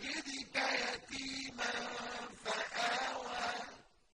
tragedia.